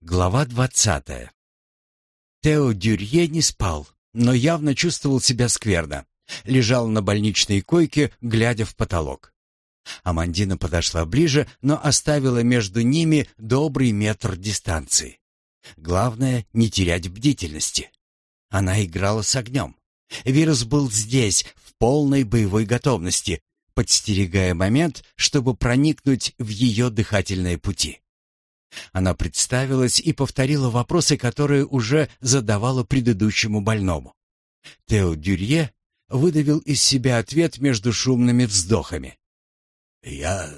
Глава двадцатая. Тео Дюрье не спал, но явно чувствовал себя скверно. Лежал на больничной койке, глядя в потолок. Амандина подошла ближе, но оставила между ними добрый метр дистанции. Главное — не терять бдительности. Она играла с огнем. Вирус был здесь, в полной боевой готовности, подстерегая момент, чтобы проникнуть в ее дыхательные пути. Она представилась и повторила вопросы, которые уже задавала предыдущему больному. Тео Дюрье выдавил из себя ответ между шумными вздохами. «Я...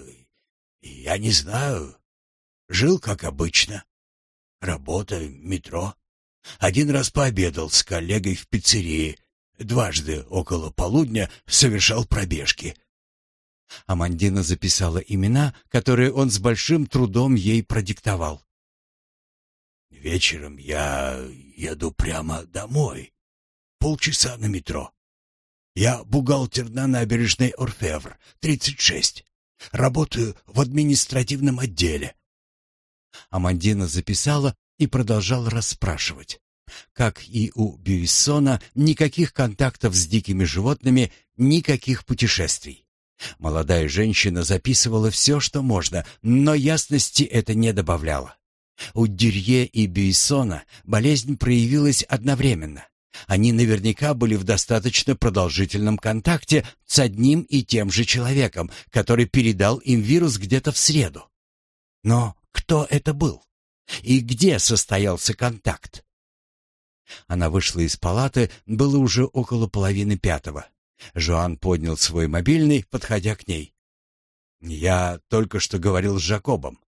я не знаю. Жил как обычно. Работа, метро. Один раз пообедал с коллегой в пиццерии. Дважды около полудня совершал пробежки. Амандина записала имена, которые он с большим трудом ей продиктовал. «Вечером я еду прямо домой. Полчаса на метро. Я бухгалтер на набережной Орфевр, 36. Работаю в административном отделе». Амандина записала и продолжала расспрашивать. Как и у Бюйсона, никаких контактов с дикими животными, никаких путешествий. Молодая женщина записывала все, что можно, но ясности это не добавляло. У Дюрье и Бюйсона болезнь проявилась одновременно. Они наверняка были в достаточно продолжительном контакте с одним и тем же человеком, который передал им вирус где-то в среду. Но кто это был? И где состоялся контакт? Она вышла из палаты, было уже около половины пятого. Жоан поднял свой мобильный, подходя к ней. «Я только что говорил с Жакобом.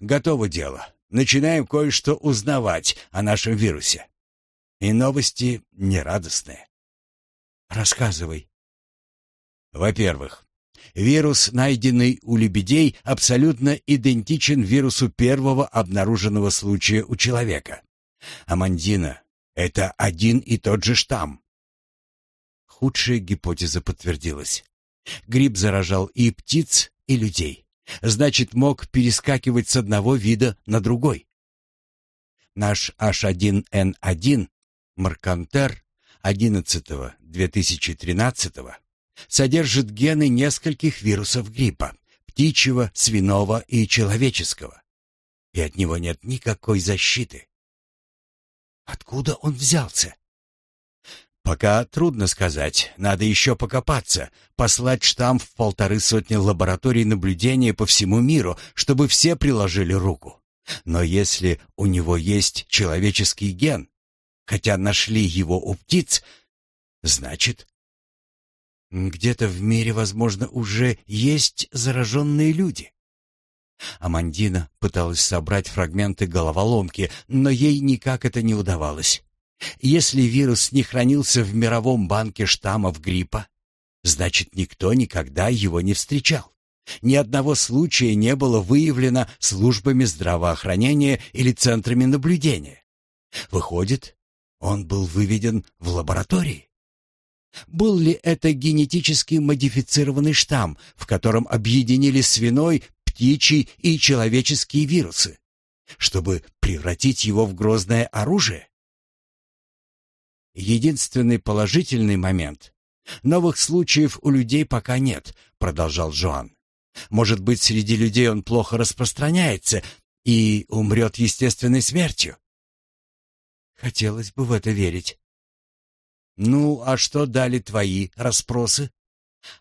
Готово дело. Начинаем кое-что узнавать о нашем вирусе. И новости нерадостные». «Рассказывай». «Во-первых, вирус, найденный у лебедей, абсолютно идентичен вирусу первого обнаруженного случая у человека. Амандина — это один и тот же штамм. Худшая гипотеза подтвердилась. Гриб заражал и птиц, и людей. Значит, мог перескакивать с одного вида на другой. Наш H1N1 Маркантер 11-2013 содержит гены нескольких вирусов гриппа – птичьего, свиного и человеческого. И от него нет никакой защиты. Откуда он взялся? Пока трудно сказать, надо еще покопаться, послать штамм в полторы сотни лабораторий наблюдения по всему миру, чтобы все приложили руку. Но если у него есть человеческий ген, хотя нашли его у птиц, значит, где-то в мире, возможно, уже есть зараженные люди. Амандина пыталась собрать фрагменты головоломки, но ей никак это не удавалось. Если вирус не хранился в мировом банке штаммов гриппа, значит, никто никогда его не встречал. Ни одного случая не было выявлено службами здравоохранения или центрами наблюдения. Выходит, он был выведен в лаборатории. Был ли это генетически модифицированный штамм, в котором объединили свиной, птичий и человеческие вирусы, чтобы превратить его в грозное оружие? Единственный положительный момент. Новых случаев у людей пока нет, продолжал Жоан. Может быть, среди людей он плохо распространяется и умрет естественной смертью. Хотелось бы в это верить. Ну, а что дали твои расспросы?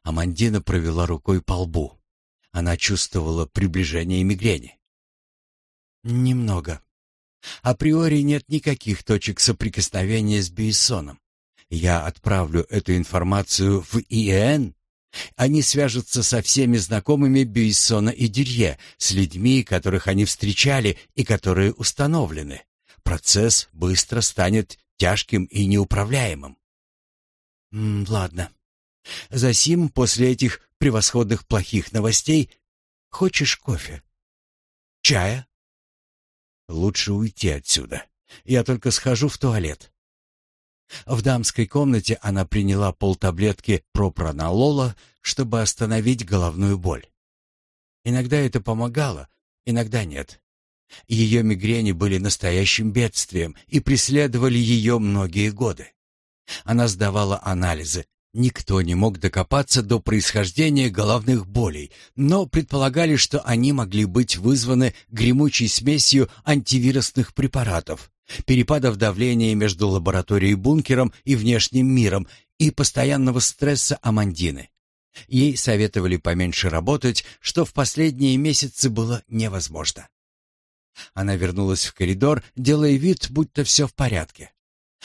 Амандина провела рукой по лбу. Она чувствовала приближение мигрени. Немного. Априори нет никаких точек соприкосновения с Бейсоном. Я отправлю эту информацию в ИЭН. Они свяжутся со всеми знакомыми Бейсона и Дюрье, с людьми, которых они встречали и которые установлены. Процесс быстро станет тяжким и неуправляемым. -м, ладно. Засим после этих превосходных плохих новостей хочешь кофе? Чая? Лучше уйти отсюда. Я только схожу в туалет. В дамской комнате она приняла полтаблетки пропранолола, чтобы остановить головную боль. Иногда это помогало, иногда нет. Ее мигрени были настоящим бедствием и преследовали ее многие годы. Она сдавала анализы. Никто не мог докопаться до происхождения головных болей, но предполагали, что они могли быть вызваны гремучей смесью антивирусных препаратов, перепадов давления между лабораторией-бункером и внешним миром и постоянного стресса Амандины. Ей советовали поменьше работать, что в последние месяцы было невозможно. Она вернулась в коридор, делая вид, будто все в порядке.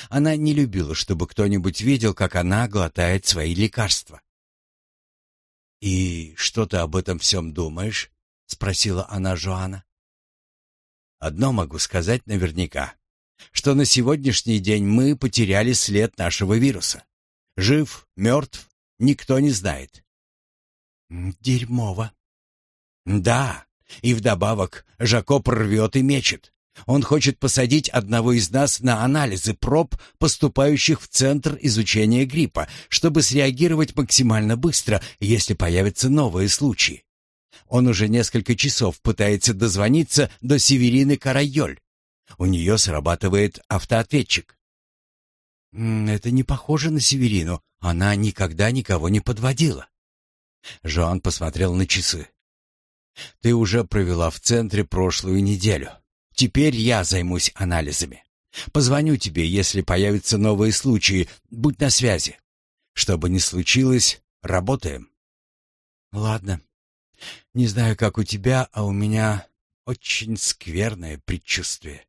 Она не любила, чтобы кто-нибудь видел, как она глотает свои лекарства. «И что ты об этом всем думаешь?» — спросила она Жоана. «Одно могу сказать наверняка, что на сегодняшний день мы потеряли след нашего вируса. Жив, мертв, никто не знает». «Дерьмово». «Да, и вдобавок Жакоб рвет и мечет. Он хочет посадить одного из нас на анализы проб, поступающих в Центр изучения гриппа, чтобы среагировать максимально быстро, если появятся новые случаи. Он уже несколько часов пытается дозвониться до Северины Карайоль. У нее срабатывает автоответчик. «Это не похоже на Северину. Она никогда никого не подводила». Жоан посмотрел на часы. «Ты уже провела в центре прошлую неделю. Теперь я займусь анализами. Позвоню тебе, если появятся новые случаи. Будь на связи. Что бы ни случилось, работаем. Ладно. Не знаю, как у тебя, а у меня очень скверное предчувствие.